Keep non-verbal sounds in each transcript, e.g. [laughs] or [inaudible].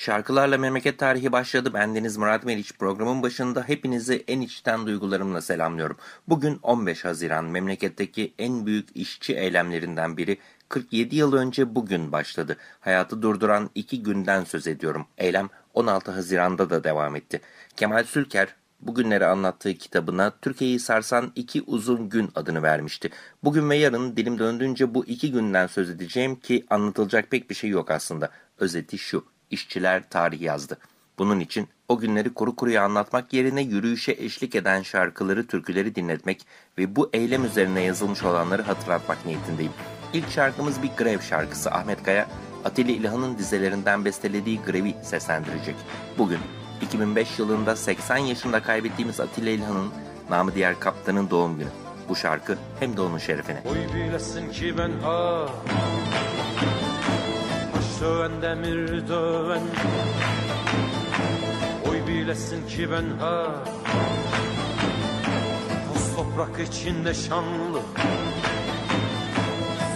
Şarkılarla Memleket Tarihi başladı. Bendeniz Murat Meriç. Programın başında hepinizi en içten duygularımla selamlıyorum. Bugün 15 Haziran. Memleketteki en büyük işçi eylemlerinden biri 47 yıl önce bugün başladı. Hayatı durduran iki günden söz ediyorum. Eylem 16 Haziran'da da devam etti. Kemal Sülker bugünleri anlattığı kitabına Türkiye'yi sarsan iki uzun gün adını vermişti. Bugün ve yarın dilim döndüğünce bu iki günden söz edeceğim ki anlatılacak pek bir şey yok aslında. Özeti şu, işçiler tarih yazdı. Bunun için o günleri kuru kuruya anlatmak yerine yürüyüşe eşlik eden şarkıları, türküleri dinletmek ve bu eylem üzerine yazılmış olanları hatırlatmak niyetindeyim. İlk şarkımız bir grev şarkısı. Ahmet Kaya, Atilla İlhan'ın dizelerinden bestelediği grevi seslendirecek. Bugün 2005 yılında 80 yaşında kaybettiğimiz Atilla İlhan'ın namı diğer kaptanın doğum günü. Bu şarkı hem de onun şerefine. Oy bilesin ki ben ha Baş döven demir döven. Oy bilesin ki ben ha. Toz toprak içinde şanlı.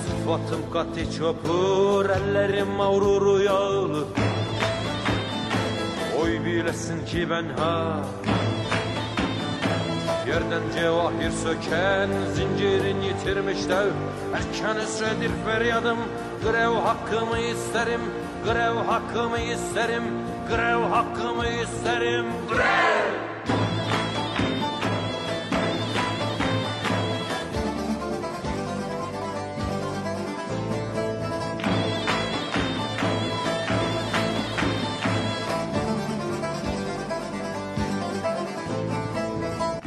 Sıfatım katı çöpür Ellerim mağruru yağlı Oy bilesin ki ben ha. Yerden cevahir söken zincirin yitirmiş dev. Erken esredir feryadım Grev hakkımı isterim Grev hakkımı isterim Grev hakkımı isterim. Grev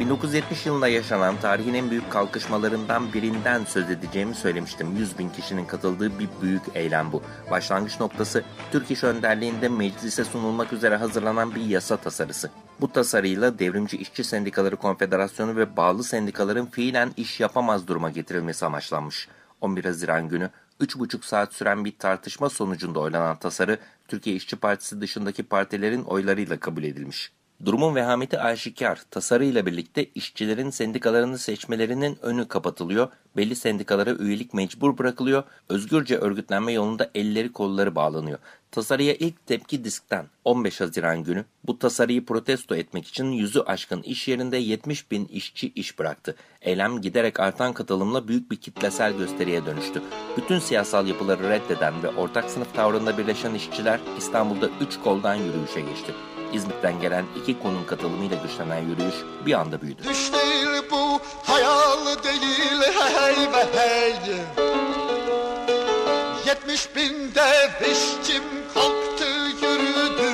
1970 yılında yaşanan tarihin en büyük kalkışmalarından birinden söz edeceğimi söylemiştim. 100 bin kişinin katıldığı bir büyük eylem bu. Başlangıç noktası Türk İş Önderliğinde meclise sunulmak üzere hazırlanan bir yasa tasarısı. Bu tasarıyla Devrimci İşçi Sendikaları Konfederasyonu ve bağlı sendikaların fiilen iş yapamaz duruma getirilmesi amaçlanmış. 11 Haziran günü 3,5 saat süren bir tartışma sonucunda oylanan tasarı Türkiye İşçi Partisi dışındaki partilerin oylarıyla kabul edilmiş. Durumun vehameti aşikar. Tasarıyla birlikte işçilerin sendikalarını seçmelerinin önü kapatılıyor, belli sendikalara üyelik mecbur bırakılıyor, özgürce örgütlenme yolunda elleri kolları bağlanıyor. Tasarıya ilk tepki diskten 15 Haziran günü bu tasarıyı protesto etmek için yüzü aşkın iş yerinde 70 bin işçi iş bıraktı. Eylem giderek artan katılımla büyük bir kitlesel gösteriye dönüştü. Bütün siyasal yapıları reddeden ve ortak sınıf tavrında birleşen işçiler İstanbul'da 3 koldan yürüyüşe geçti. İzmit'ten gelen iki konun katılımıyla güçlenen yürüyüş bir anda büyüdü. Düş değil bu, hayal değil hey be hey. Yetmiş bin dev işçim kalktı yürüdü.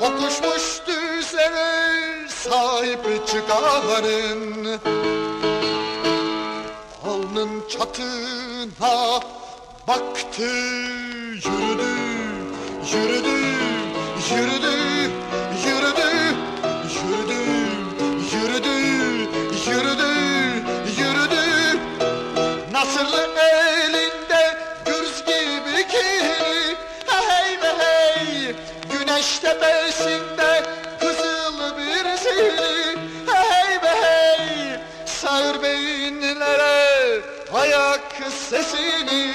Kokuşmuş düzene sahip çıkarın. Alnın çatına baktı yürüdü yürüdü, yürüdü, yürüdü, yürüdü, yürüdü, yürüdü, yürüdü. Nasıl elinde gürs gibi kirli, hey be hey, güneş tepesinde kızıl bir zili, hey be hey, sağır beyinlere ayak sesini,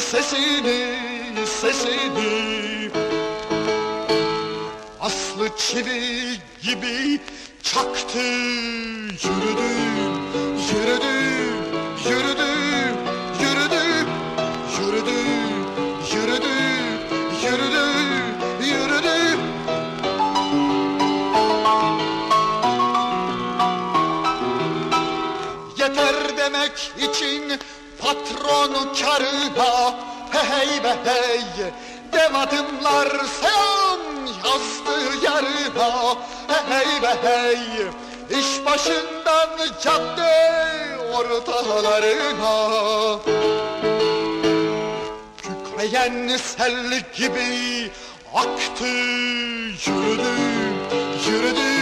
sesini, sesini. Aslı çivi gibi çaktı Yürüdü, yürüdü, yürüdü, yürüdü Yürüdü, yürüdü, yürüdü, yürüdü Yeter demek için patron karına Hey be hey. Dev adımlar selam yazdı yarına. Hey be hey. İş başından cadde ortalarına. Kükreyen sel gibi aktı yürüdü, yürüdü,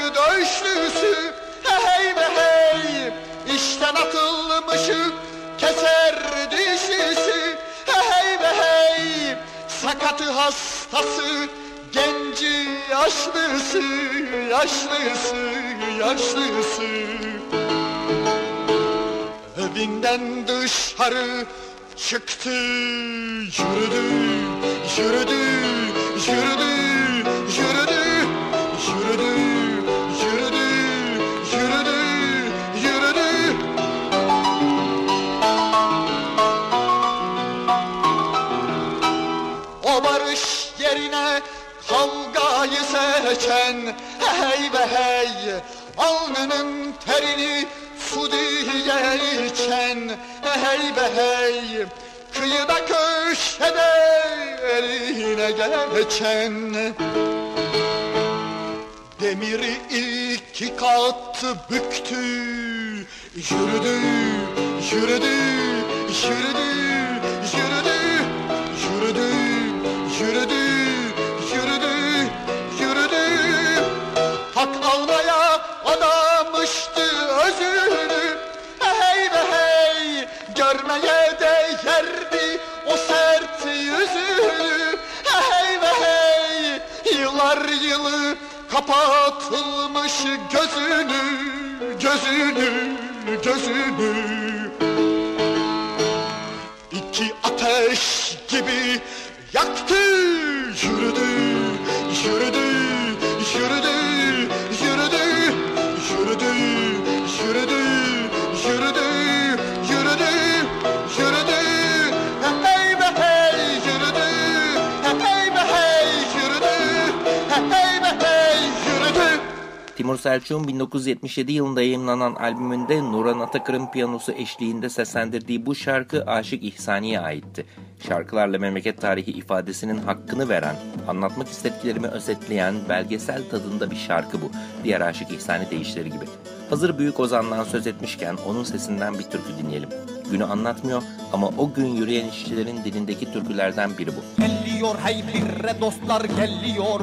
yanık döşlüsü, hey be hey, işten atılmışı, keser dişisi, hey be hey, sakatı hastası, genci yaşlısı, yaşlısı, yaşlısı. Evinden dışarı çıktı yürüdü, yürüdü, yürüdü seçen Hey be hey Alnının terini su diye içen Hey be hey Kıyıda köşede eline geçen Demiri iki kat büktü yürüdü, yürüdü, yürüdü kapatılmış gözünü Gözünü, gözünü. İki ateş gibi yaktı Yürüdü, yürüdü, Timur Selçuk'un 1977 yılında yayınlanan albümünde Nuran Atakır'ın piyanosu eşliğinde seslendirdiği bu şarkı Aşık İhsani'ye aitti. Şarkılarla memleket tarihi ifadesinin hakkını veren, anlatmak istediklerimi özetleyen belgesel tadında bir şarkı bu. Diğer Aşık İhsani deyişleri gibi. Hazır Büyük Ozan'dan söz etmişken onun sesinden bir türkü dinleyelim. Günü anlatmıyor ama o gün yürüyen işçilerin dilindeki türkülerden biri bu. Geliyor hey birre dostlar geliyor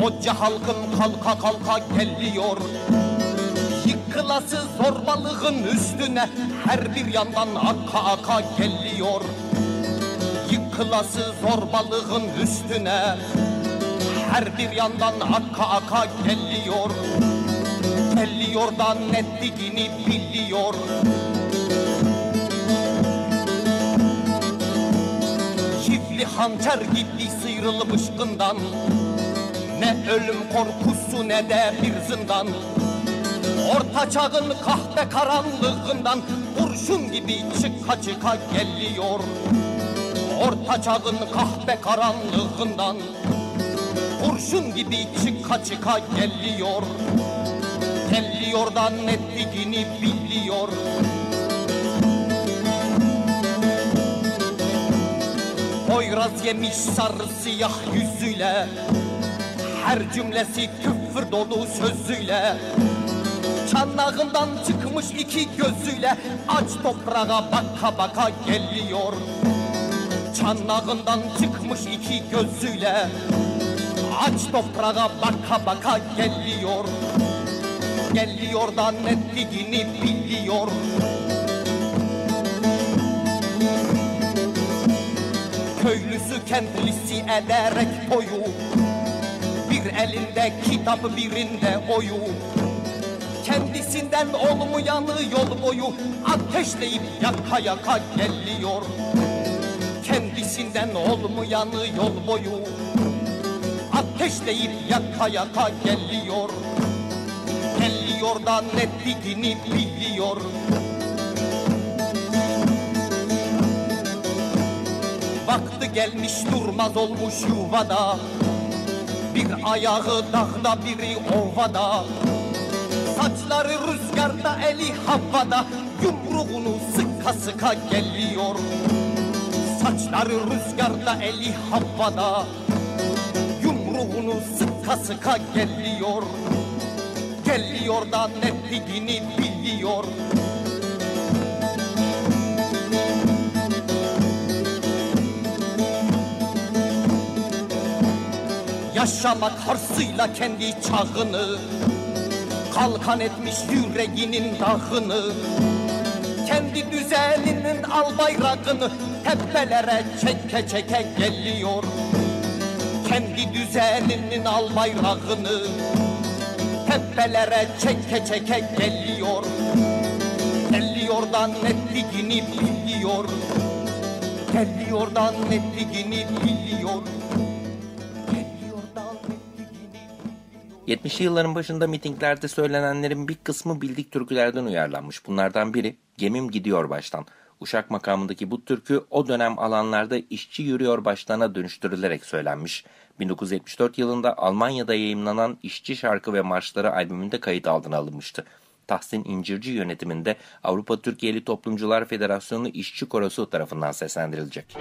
Koca halkın kalka kalka geliyor. Yıkılası zorbalığın üstüne Her bir yandan aka aka geliyor. Yıkılası zorbalığın üstüne Her bir yandan aka aka geliyor. Geliyor da netliğini biliyor. Çiftli hançer gibi sıyrılmış gından Ne ölüm korkusu ne de bir zindan. Orta çağın kahpe karanlığından Kurşun gibi çıka çıka geliyor. Orta çağın kahpe karanlığından Kurşun gibi çıka çıka geliyor. Geliyor da netliğini biliyor. Poyraz yemiş sarı siyah yüzüyle Her cümlesi küfür dolu sözüyle Çanağından çıkmış iki gözüyle Aç toprağa baka baka geliyor. Çanağından çıkmış iki gözüyle Aç toprağa baka baka geliyor. Geliyor da netliğini biliyor. Köylüsü kendisi ederek boyu Bir elinde kitap birinde oyu. Kendisinden olmayanı yol boyu Ateşleyip yaka yaka geliyor. Kendisinden olmayanı yol boyu Ateşleyip yaka yaka geliyor. Geliyor da netliğini biliyor. Vakti gelmiş durmaz olmuş yuvada Bir ayağı dağda biri ovada. Saçları rüzgarda eli havada. Yumruğunu sıka sıka geliyor. Saçları rüzgarda eli havada. Yumruğunu sıka sıka geliyor. Geliyor da netliğini biliyor Yaşamak harsıyla kendi çağını Kalkan etmiş yüreğinin dağını Kendi düzeninin al bayrağını Tepelere çeke çeke geliyor. Kendi düzeninin al bayrağını Tepelere çeke çeke geliyor. Geliyor da netliğini biliyor. Geliyor da netliğini biliyor 70'li yılların başında mitinglerde söylenenlerin bir kısmı bildik türkülerden uyarlanmış. Bunlardan biri Gemim Gidiyor Baştan. Uşak makamındaki bu türkü o dönem alanlarda işçi yürüyor baştana dönüştürülerek söylenmiş. 1974 yılında Almanya'da yayımlanan İşçi Şarkı ve Marşları albümünde kayıt altına alınmıştı. Tahsin İncirci yönetiminde Avrupa Türkiye'li Toplumcular Federasyonu İşçi Korosu tarafından seslendirilecek.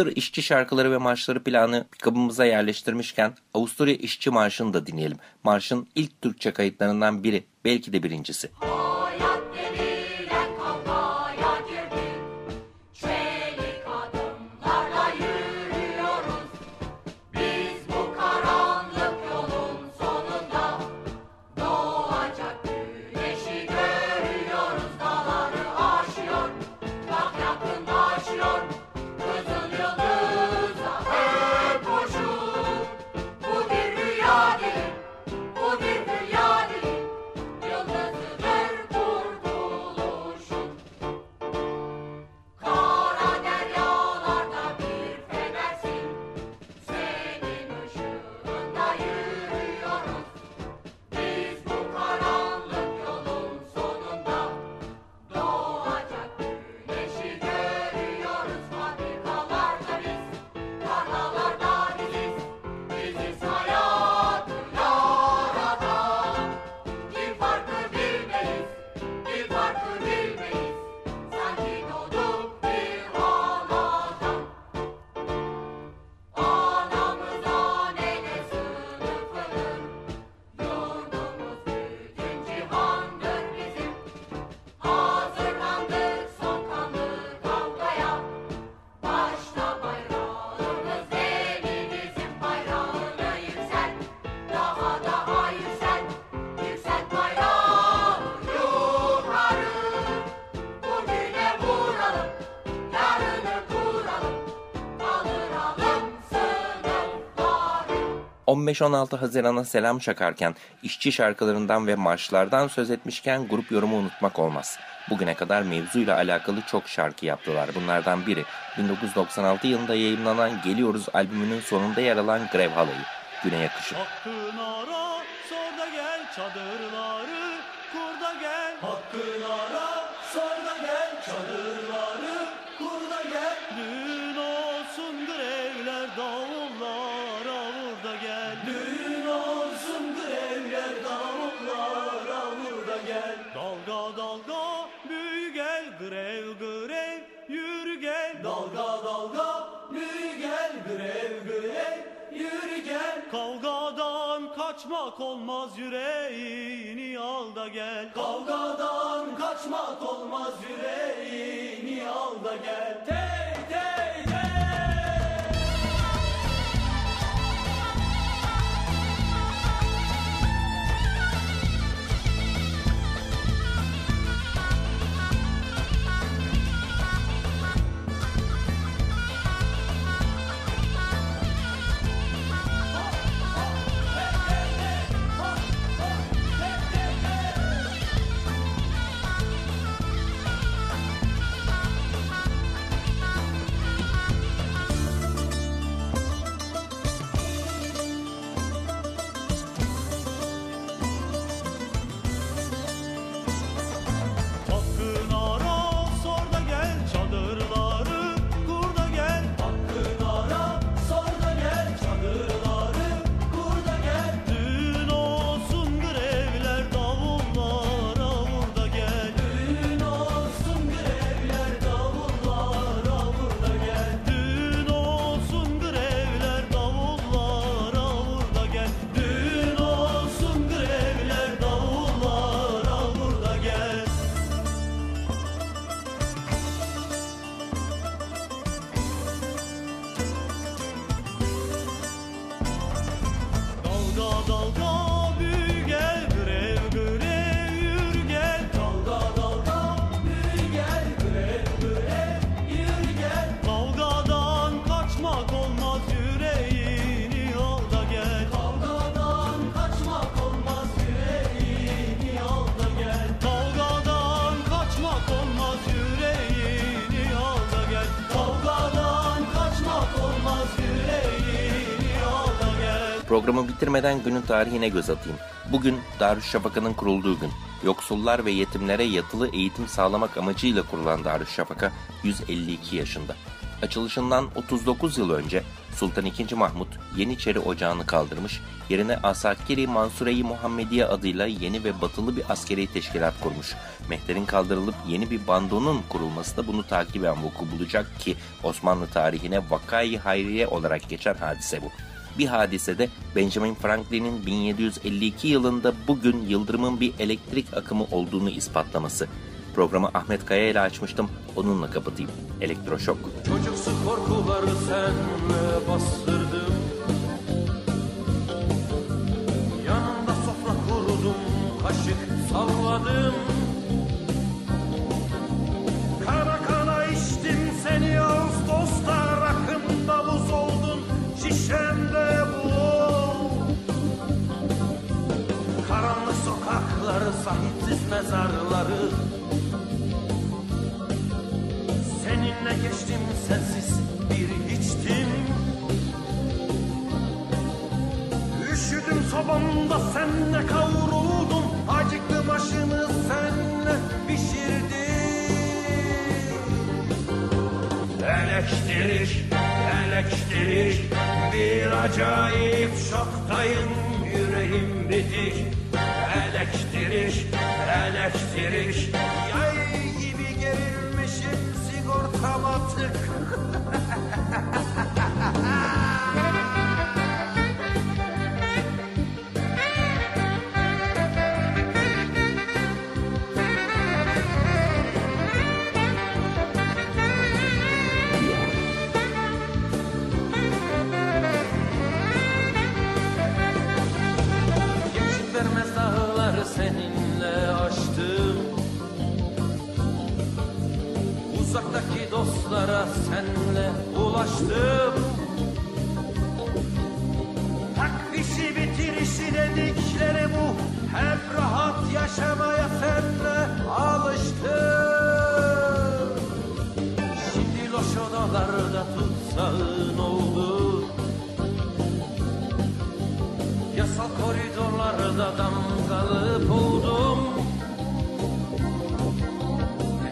Hazır işçi şarkıları ve marşları planı kabımıza yerleştirmişken Avusturya İşçi Marşı'nı da dinleyelim. Marşın ilk Türkçe kayıtlarından biri, belki de birincisi. 15-16 Haziran'a selam çakarken, işçi şarkılarından ve marşlardan söz etmişken grup yorumu unutmak olmaz. Bugüne kadar mevzuyla alakalı çok şarkı yaptılar. Bunlardan biri 1996 yılında yayınlanan Geliyoruz albümünün sonunda yer alan Grev Halayı. Güne yakışır. Yürü gel. Kavgadan kaçmak olmaz yüreğini al da gel. Kavgadan kaçmak olmaz yüreğini al da gel. Tey Programı bitirmeden günün tarihine göz atayım. Bugün Darüşşafaka'nın kurulduğu gün. Yoksullar ve yetimlere yatılı eğitim sağlamak amacıyla kurulan Darüşşafaka 152 yaşında. Açılışından 39 yıl önce Sultan II. Mahmut Yeniçeri Ocağı'nı kaldırmış, yerine Asakiri Mansure-i Muhammediye adıyla yeni ve batılı bir askeri teşkilat kurmuş. Mehter'in kaldırılıp yeni bir bandonun kurulması da bunu takiben vuku bulacak ki Osmanlı tarihine Vakai Hayriye olarak geçen hadise bu. Bir hadisede Benjamin Franklin'in 1752 yılında bugün yıldırımın bir elektrik akımı olduğunu ispatlaması. Programı Ahmet Kaya ile açmıştım, onunla kapatayım. Elektroşok. Çocuksu korkuları senle bastırdım Yanında sofra kurdum Kaşık salladım Sahipsiz mezarları. Seninle geçtim sensiz bir içtim. Üşüdüm sobamda senle kavruldum. Acıktım aşını senle pişirdim. Elektrik, elektrik Bir acayip şoktayım yüreğim bitik. Elektrik, elektrik Yay gibi gerilmişim sigortam atık [laughs] koridorlarda damgalıp oldum.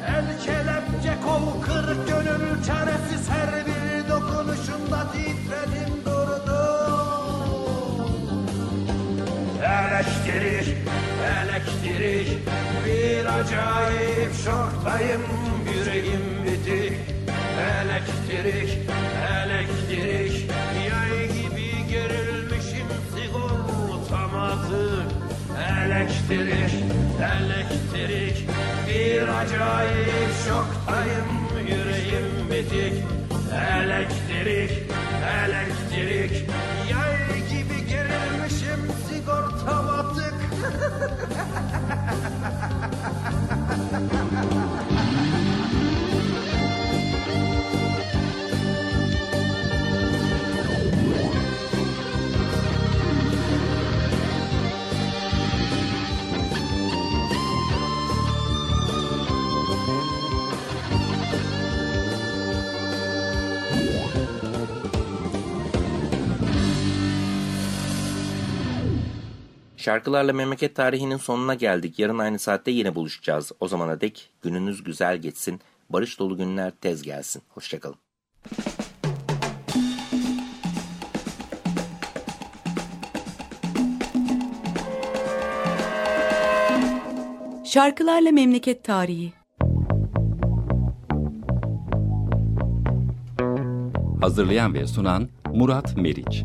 El kelepçe kol kırık gönül çaresiz her bir dokunuşunda titredim durdum. Elektrik, elektrik bir acayip şoktayım yüreğim bitik. Elektrik Elektrik, elektrik. Bir acayip şoktayım yüreğim bitik. Elektrik, elektrik. Yay gibi gerilmişim sigortam atık [laughs] Şarkılarla memleket tarihinin sonuna geldik. Yarın aynı saatte yine buluşacağız. O zamana dek gününüz güzel geçsin. Barış dolu günler tez gelsin. Hoşçakalın. Şarkılarla memleket tarihi. Hazırlayan ve sunan Murat Meriç.